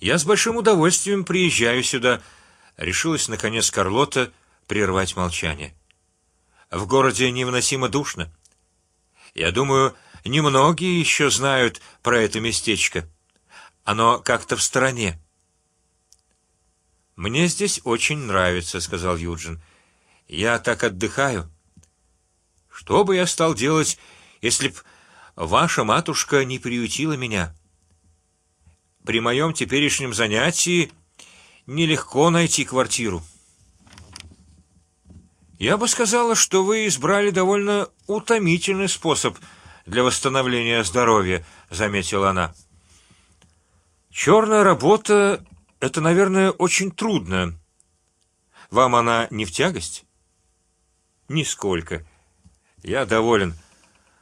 Я с большим удовольствием приезжаю сюда. Решилась наконец Карлота прервать молчание. В городе невыносимо душно. Я думаю, немногие еще знают про это местечко. Оно как-то в стороне. Мне здесь очень нравится, сказал Юджин. Я так отдыхаю. Что бы я стал делать, если б ваша матушка не приютила меня? При моем теперешнем занятии нелегко найти квартиру. Я бы сказала, что вы избрали довольно утомительный способ для восстановления здоровья, заметила она. Черная работа — это, наверное, очень трудно. Вам она не в тягость? Нисколько. Я доволен.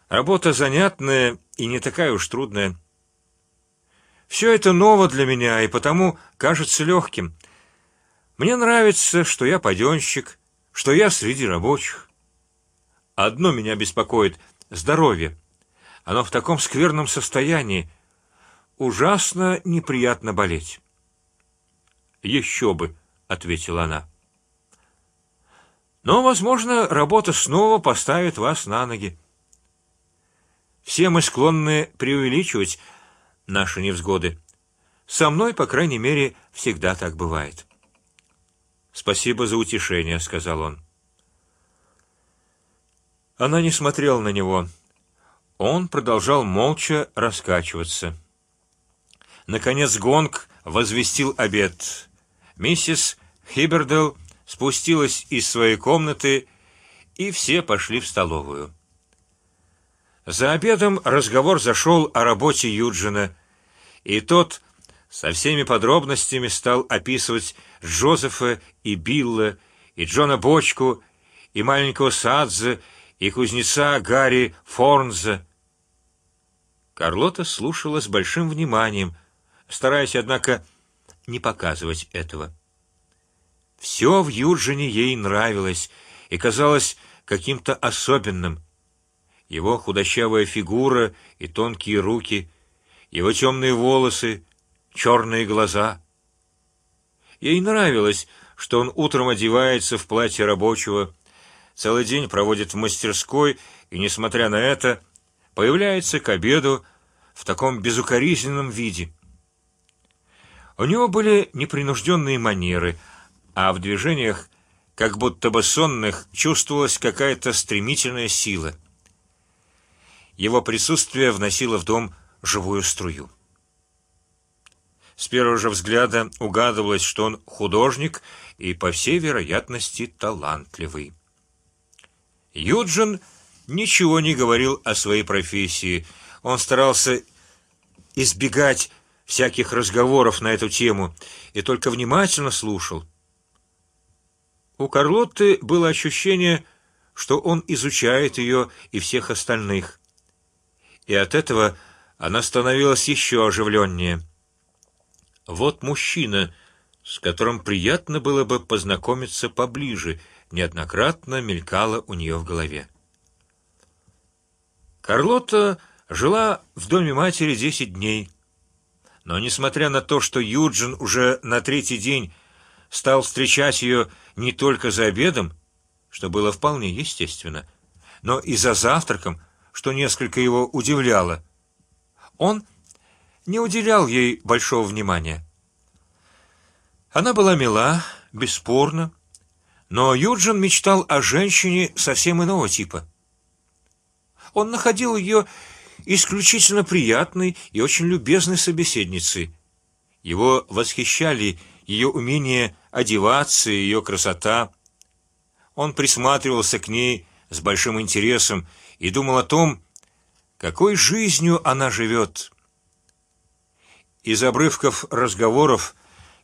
Работа занятная и не такая уж трудная. Все это ново для меня и потому кажется легким. Мне нравится, что я паденщик, что я среди рабочих. Одно меня беспокоит: здоровье. Оно в таком скверном состоянии. Ужасно неприятно болеть. Еще бы, ответила она. Но, возможно, работа снова поставит вас на ноги. Все мы склонны преувеличивать наши невзгоды. Со мной, по крайней мере, всегда так бывает. Спасибо за утешение, сказал он. Она не смотрела на него. Он продолжал молча раскачиваться. Наконец гонг возвестил обед. Миссис Хибердел спустилась из своей комнаты, и все пошли в столовую. За обедом разговор зашел о работе Юджина, и тот со всеми подробностями стал описывать Джозефа и Билла, и Джона Бочку, и маленького Садзе, и кузнеца Гарри Форнза. Карлота слушала с большим вниманием, стараясь, однако, не показывать этого. Все в Юджине ей нравилось и казалось каким-то особенным его худощавая фигура и тонкие руки, его темные волосы, черные глаза. Ей нравилось, что он утром одевается в платье рабочего, целый день проводит в мастерской и, несмотря на это, появляется к обеду в таком безукоризненном виде. У него были непринужденные манеры, а в движениях, как будто бы сонных, чувствовалась какая-то стремительная сила. Его присутствие вносило в дом живую струю. С первого же взгляда угадывалось, что он художник и, по всей вероятности, талантливый. Юджин ничего не говорил о своей профессии. Он старался избегать всяких разговоров на эту тему и только внимательно слушал. У Карлотты было ощущение, что он изучает ее и всех остальных и от этого она становилась еще оживленнее. Вот мужчина, с которым приятно было бы познакомиться поближе, неоднократно мелькало у нее в голове. Карлота жила в доме матери десять дней, но несмотря на то, что Юджин уже на третий день стал встречать ее не только за обедом, что было вполне естественно, но и за завтраком, что несколько его удивляло. Он не уделял ей большого внимания. Она была мила, бесспорно, но Юджин мечтал о женщине совсем иного типа. Он находил ее исключительно приятной и очень любезной собеседницей. Его восхищали ее умение одеваться, ее красота. Он присматривался к ней с большим интересом и думал о том, какой жизнью она живет. Из обрывков разговоров,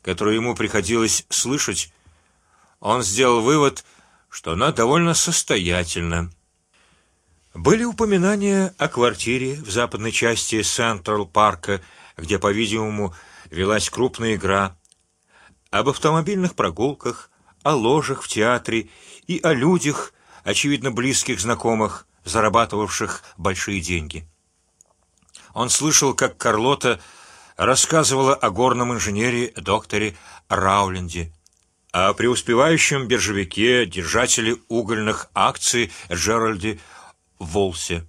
которые ему приходилось слышать, он сделал вывод, что она довольно состоятельна. Были упоминания о квартире в западной части Централ Парка, где, по-видимому, велась крупная игра, об автомобильных прогулках, о ложах в театре и о людях, очевидно близких знакомых, зарабатывавших большие деньги. Он слышал, как Карлота рассказывала о горном инженере докторе Рауленде, о преуспевающем биржевике, держателе угольных акций Джеральде Волсе,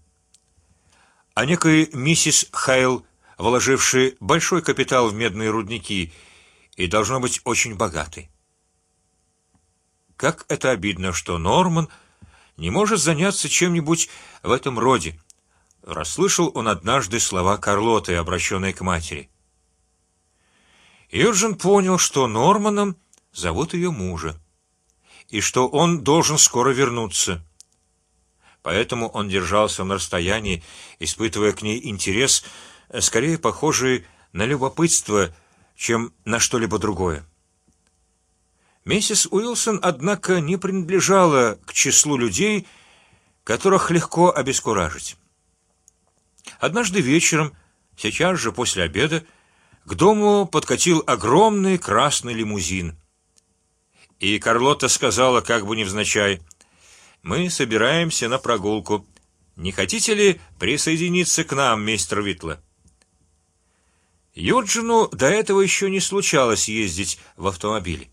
о некой миссис Хейл, вложившей большой капитал в медные рудники и должно быть очень богатой. Как это обидно, что Норман не может заняться чем-нибудь в этом роде. Расслышал он однажды слова Карлоты, обращенные к матери. Юджин понял, что Норманом зовут ее мужа и что он должен скоро вернуться. Поэтому он держался на расстоянии, испытывая к ней интерес, скорее похожий на любопытство, чем на что-либо другое. Миссис Уилсон, однако, не принадлежала к числу людей, которых легко обескуражить. Однажды вечером, сейчас же после обеда, к дому подкатил огромный красный лимузин, и Карлота сказала, как бы невзначай: "Мы собираемся на прогулку. Не хотите ли присоединиться к нам, мистер Витла?" Юджину до этого еще не случалось ездить в автомобиле.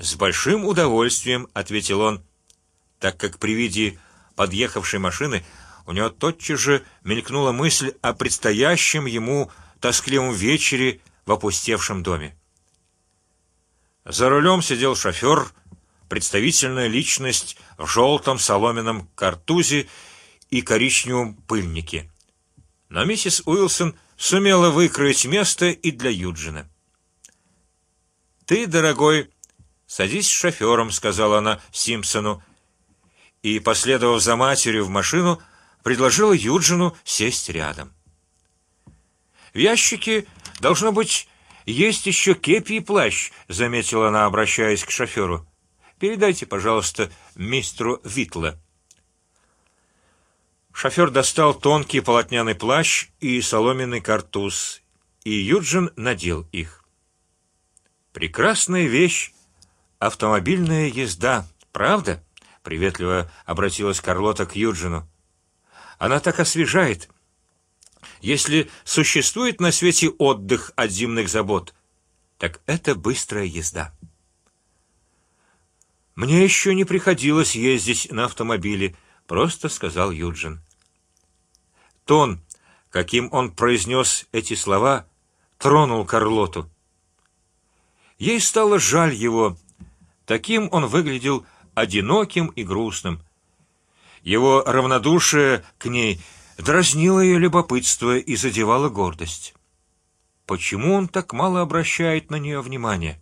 С большим удовольствием, ответил он, так как при виде подъехавшей машины у него тотчас же мелькнула мысль о предстоящем ему тоскливом вечере в опустевшем доме. За рулем сидел шофер, представительная личность в желтом соломенном картузе и коричневом пыльнике. Но миссис Уилсон сумела выкроить место и для Юджина. Ты, дорогой, Садись с шофером, сказала она Симпсону, и, последовав за матерью в машину, предложила Юджину сесть рядом. В ящике должно быть есть еще кепи и плащ, заметила она, обращаясь к шоферу. Передайте, пожалуйста, мистеру Витла. Шофер достал тонкий полотняный плащ и соломенный картуз, и Юджин надел их. Прекрасная вещь автомобильная езда, правда? Приветливо обратилась Карлота к Юджину. Она так освежает. Если существует на свете отдых от зимних забот, так это быстрая езда. Мне еще не приходилось ездить на автомобиле, просто сказал Юджин. Тон, каким он произнес эти слова, тронул Карлоту. Ей стало жаль его Таким он выглядел одиноким и грустным. Его равнодушие к ней дразнило ее любопытство и задевало гордость. Почему он так мало обращает на нее внимания?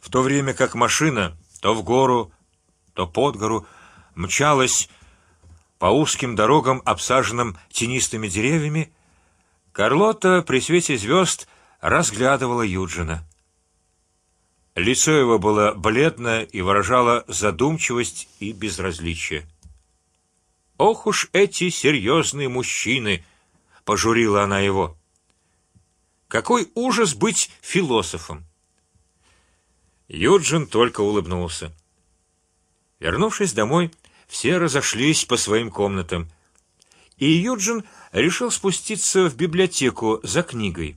В то время как машина то в гору, то под гору мчалась по узким дорогам, обсаженным тенистыми деревьями, Карлота при свете звезд разглядывала Юджина. Лицо его было бледно и выражало задумчивость и безразличие. Ох уж эти серьезные мужчины! Пожурила она его. Какой ужас быть философом! Юджин только улыбнулся. Вернувшись домой, все разошлись по своим комнатам, и Юджин решил спуститься в библиотеку за книгой.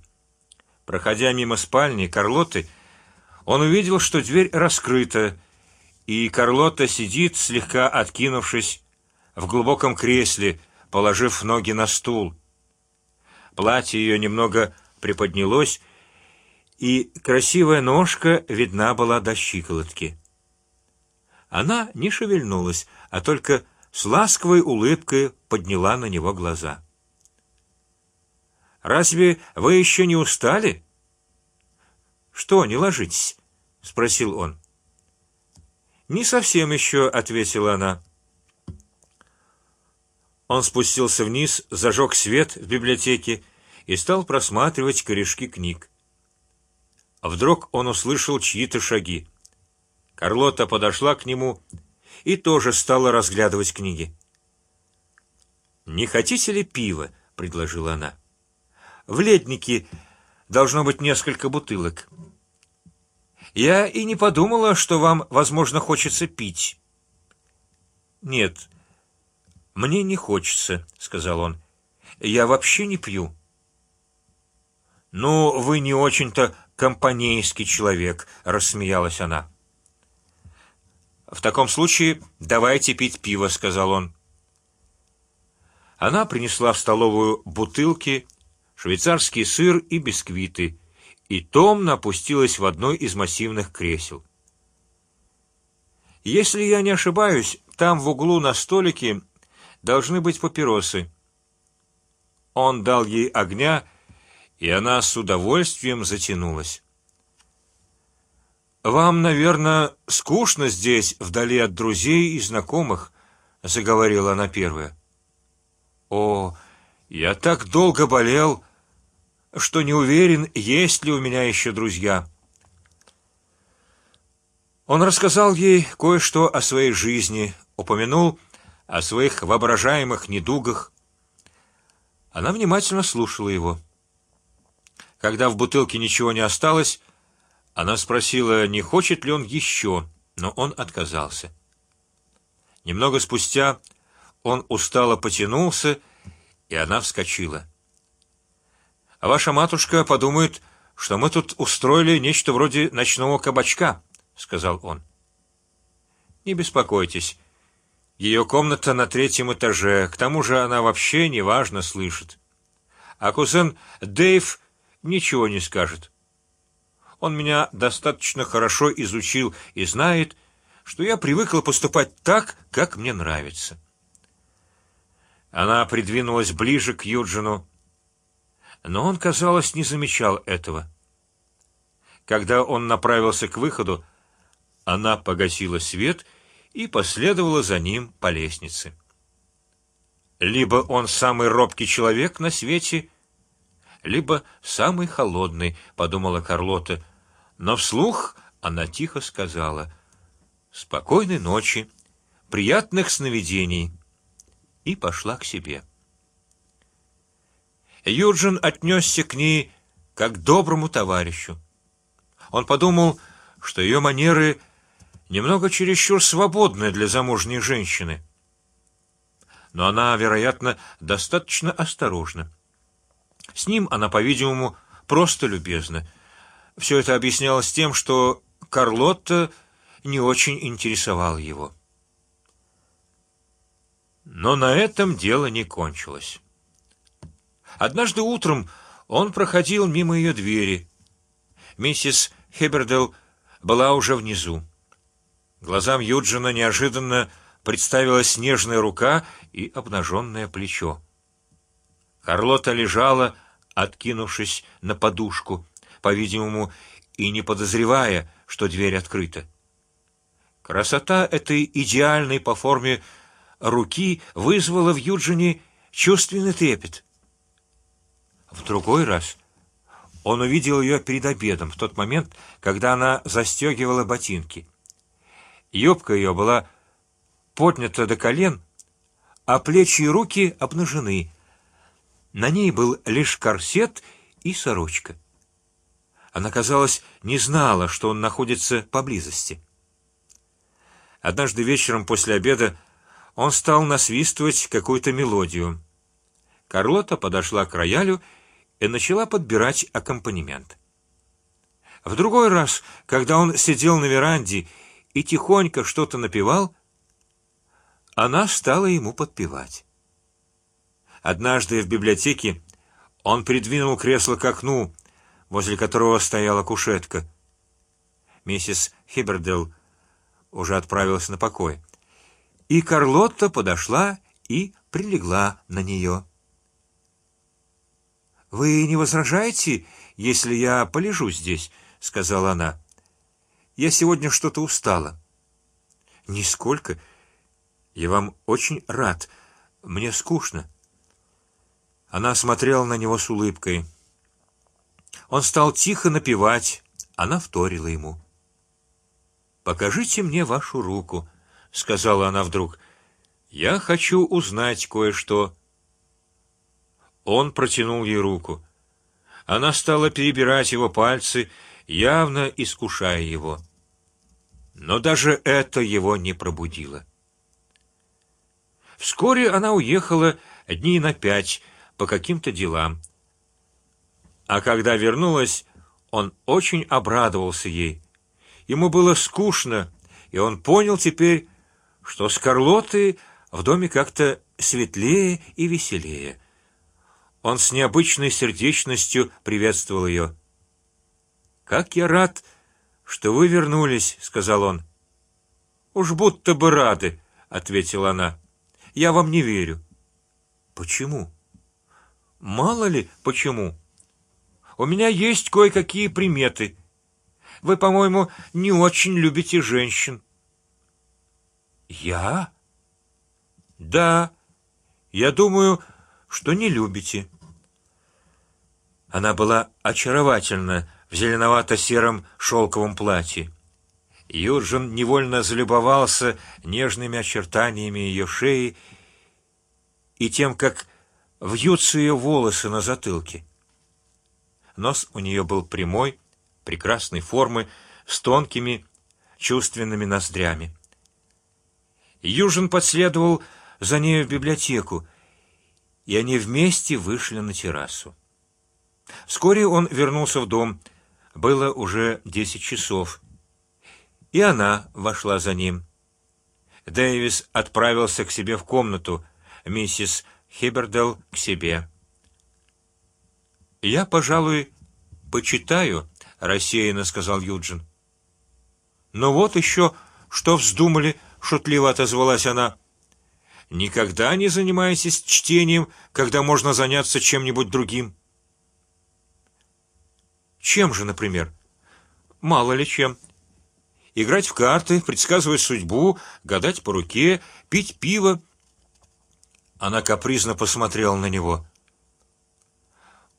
Проходя мимо спальни Карлоты, он увидел, что дверь раскрыта, и Карлота сидит слегка откинувшись в глубоком кресле, положив ноги на стул. Платье ее немного приподнялось, и красивая ножка видна была до щиколотки. Она не шевельнулась, а только с ласковой улыбкой подняла на него глаза. Разве вы еще не устали? Что, не ложитесь? – спросил он. Не совсем еще, ответила она. Он спустился вниз, зажег свет в библиотеке и стал просматривать корешки книг. Вдруг он услышал чьи-то шаги. Карлота подошла к нему и тоже стала разглядывать книги. Не хотите ли пива? предложила она. В леднике должно быть несколько бутылок. Я и не подумала, что вам, возможно, хочется пить. Нет, мне не хочется, сказал он. Я вообще не пью. Ну, вы не очень-то компанейский человек, рассмеялась она. В таком случае давайте пить пиво, сказал он. Она принесла в столовую бутылки, швейцарский сыр и бисквиты, и томно опустилась в одно из массивных кресел. Если я не ошибаюсь, там в углу на столике должны быть папиросы. Он дал ей огня, и она с удовольствием затянулась. Вам, наверное, скучно здесь, вдали от друзей и знакомых, заговорила она первая. О, я так долго болел, что не уверен, есть ли у меня еще друзья. Он рассказал ей кое-что о своей жизни, упомянул о своих воображаемых недугах. Она внимательно слушала его. Когда в бутылке ничего не осталось, она спросила, не хочет ли он еще, но он отказался. Немного спустя он устало потянулся, и она вскочила. А ваша матушка подумает, что мы тут устроили нечто вроде ночного кабачка, сказал он. Не беспокойтесь, ее комната на третьем этаже, к тому же она вообще неважно слышит. А кузен Дэйв ничего не скажет. Он меня достаточно хорошо изучил и знает, что я привыкла поступать так, как мне нравится. Она придвинулась ближе к Юджину, но он, казалось, не замечал этого. Когда он направился к выходу, она погасила свет и последовала за ним по лестнице. Либо он самый робкий человек на свете, либо самый холодный, подумала Карлота но вслух она тихо сказала: "Спокойной ночи, приятных сновидений", и пошла к себе. Юджин отнесся к ней как к доброму товарищу. Он подумал, что ее манеры немного чересчур свободны для замужней женщины, но она, вероятно, достаточно осторожна. С ним она, по-видимому, просто любезна все это объяснялось тем, что Карлотта не очень интересовал его. Но на этом дело не кончилось. Однажды утром он проходил мимо ее двери. Миссис Хебердел была уже внизу. Глазам Юджина неожиданно представилась нежная рука и обнаженное плечо. Карлота лежала, откинувшись на подушку по-видимому, и не подозревая, что дверь открыта. Красота этой идеальной по форме руки вызвала в Юджине чувственный трепет. В другой раз он увидел ее перед обедом, в тот момент, когда она застегивала ботинки. Юбка ее была поднята до колен, а плечи и руки обнажены. На ней был лишь корсет и сорочка. Она, казалось, не знала, что он находится поблизости. Однажды вечером после обеда он стал насвистывать какую-то мелодию. Карлота подошла к роялю и начала подбирать аккомпанемент. В другой раз, когда он сидел на веранде и тихонько что-то напевал, она стала ему подпевать. Однажды в библиотеке он придвинул кресло к окну возле которого стояла кушетка. Миссис Хибердел уже отправилась на покой, и Карлотта подошла и прилегла на нее. Вы не возражаете, если я полежу здесь? – сказала она. Я сегодня что-то устала. Нисколько. Я вам очень рад. Мне скучно. Она смотрела на него с улыбкой. Он стал тихо напевать, она вторила ему. Покажите мне вашу руку, сказала она вдруг. Я хочу узнать кое-что. Он протянул ей руку. Она стала перебирать его пальцы, явно искушая его. Но даже это его не пробудило. Вскоре она уехала дни на пять по каким-то делам. А когда вернулась, он очень обрадовался ей. Ему было скучно, и он понял теперь, что с Карлотой в доме как-то светлее и веселее. Он с необычной сердечностью приветствовал ее. Как я рад, что вы вернулись, сказал он. Уж будто бы рады, ответила она. Я вам не верю. Почему? Мало ли, почему? У меня есть кое-какие приметы. Вы, по-моему, не очень любите женщин. Я? Да, я думаю, что не любите. Она была очаровательна в зеленовато-сером шелковом платье. Юджин невольно залюбовался нежными очертаниями ее шеи и тем, как вьются ее волосы на затылке. Нос у нее был прямой, прекрасной формы, с тонкими чувственными ноздрями. Южин последовал за ней в библиотеку, и они вместе вышли на террасу. Вскоре он вернулся в дом. Было уже десять часов, и она вошла за ним. Дэвис отправился к себе в комнату, миссис Хибердел к себе. Я, пожалуй, почитаю, рассеянно сказал Юджин. Но вот еще что вздумали, шутливо отозвалась она. Никогда не занимайтесь чтением, когда можно заняться чем-нибудь другим. Чем же, например? Мало ли чем. Играть в карты, предсказывать судьбу, гадать по руке, пить пиво. Она капризно посмотрела на него.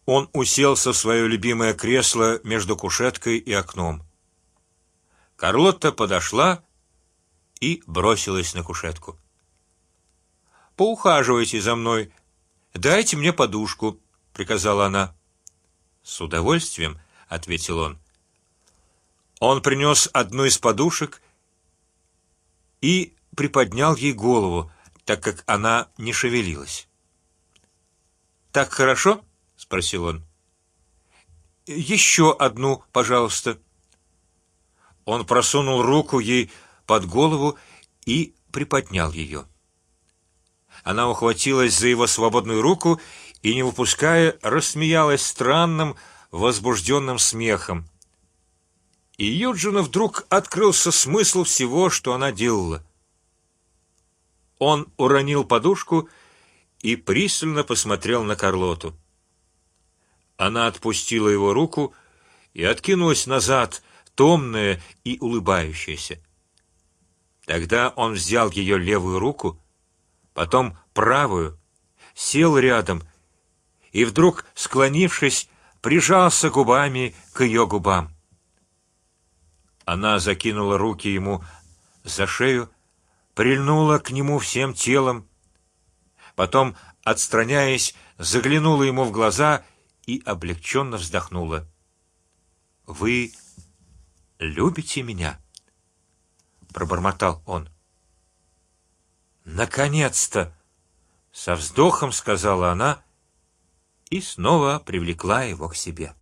Он уселся в свое любимое кресло между кушеткой и окном. Карлотта подошла и бросилась на кушетку. Поухаживайте за мной, дайте мне подушку, приказала она. С удовольствием, ответил он. Он принес одну из подушек и приподнял ей голову, так как она не шевелилась. Так хорошо? спросил он. Еще одну, пожалуйста. Он просунул руку ей под голову и приподнял ее. Она ухватилась за его свободную руку и, не выпуская, рассмеялась странным, возбужденным смехом. И Юджина вдруг открылся смысл всего, что она делала. Он уронил подушку и пристально посмотрел на Карлоту. Она отпустила его руку и откинулась назад, томная и улыбающаяся. Тогда он взял ее левую руку, потом правую, сел рядом и вдруг, склонившись, прижался губами к ее губам. Она закинула руки ему за шею, прильнула к нему всем телом, потом, отстраняясь, заглянула ему в глаза и облегченно вздохнула. Вы любите меня? Пробормотал он. Наконец-то, со вздохом сказала она и снова привлекла его к себе.